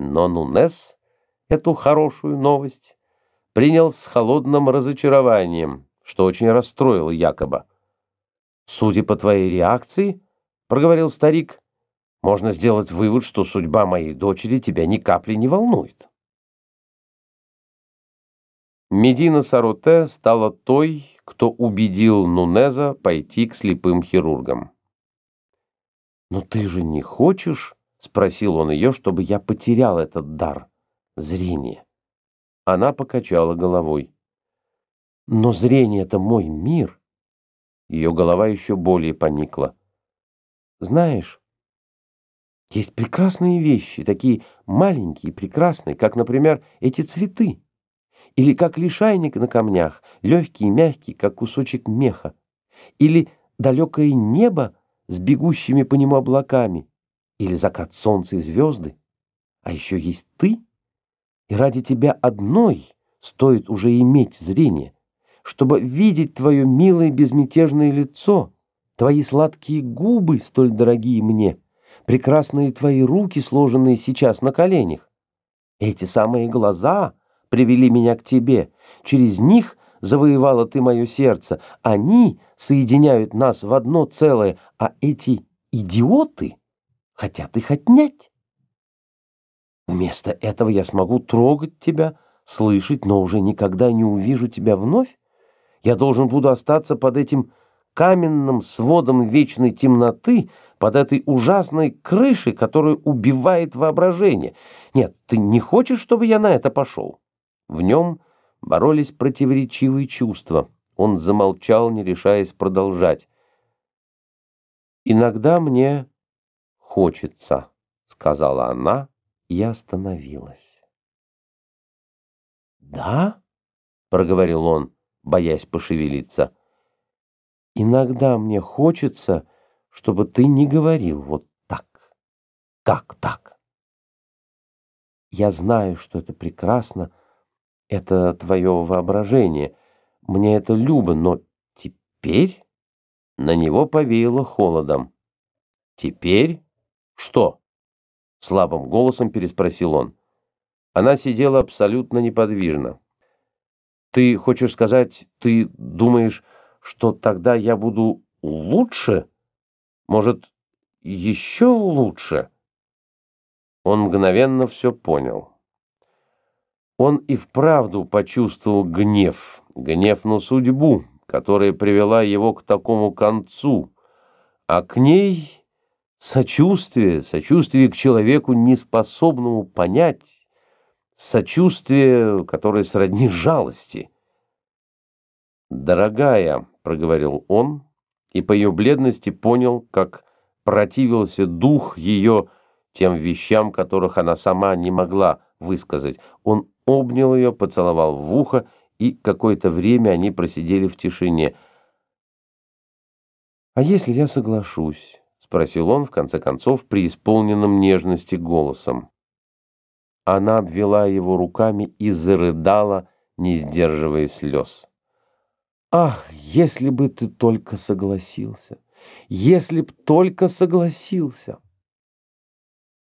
Но Нунес эту хорошую новость принял с холодным разочарованием, что очень расстроило Якоба. «Судя по твоей реакции, — проговорил старик, — можно сделать вывод, что судьба моей дочери тебя ни капли не волнует». Медина Сароте стала той, кто убедил Нунеза пойти к слепым хирургам. «Но ты же не хочешь?» — спросил он ее, чтобы я потерял этот дар, зрение. Она покачала головой. «Но зрение — это мой мир». Ее голова еще более поникла. «Знаешь, есть прекрасные вещи, такие маленькие, прекрасные, как, например, эти цветы. Или как лишайник на камнях, легкий и мягкий, как кусочек меха. Или далекое небо с бегущими по нему облаками. Или закат солнца и звезды. А еще есть ты. И ради тебя одной стоит уже иметь зрение, чтобы видеть твое милое безмятежное лицо, твои сладкие губы, столь дорогие мне, прекрасные твои руки, сложенные сейчас на коленях. Эти самые глаза — привели меня к тебе. Через них завоевала ты мое сердце. Они соединяют нас в одно целое, а эти идиоты хотят их отнять. Вместо этого я смогу трогать тебя, слышать, но уже никогда не увижу тебя вновь. Я должен буду остаться под этим каменным сводом вечной темноты, под этой ужасной крышей, которая убивает воображение. Нет, ты не хочешь, чтобы я на это пошел? В нем боролись противоречивые чувства. Он замолчал, не решаясь продолжать. «Иногда мне хочется», — сказала она и остановилась. «Да?» — проговорил он, боясь пошевелиться. «Иногда мне хочется, чтобы ты не говорил вот так. Как так? Я знаю, что это прекрасно, — это твое воображение. Мне это любо, но теперь на него повеяло холодом. Теперь что? Слабым голосом переспросил он. Она сидела абсолютно неподвижно. Ты хочешь сказать, ты думаешь, что тогда я буду лучше? Может, еще лучше? Он мгновенно все понял. Он и вправду почувствовал гнев, гнев на судьбу, которая привела его к такому концу, а к ней сочувствие, сочувствие к человеку, неспособному понять, сочувствие, которое сродни жалости. «Дорогая», — проговорил он, и по ее бледности понял, как противился дух ее тем вещам, которых она сама не могла высказать. Он обнял ее, поцеловал в ухо, и какое-то время они просидели в тишине. «А если я соглашусь?» — спросил он, в конце концов, преисполненным нежности голосом. Она обвела его руками и зарыдала, не сдерживая слез. «Ах, если бы ты только согласился! Если б только согласился!»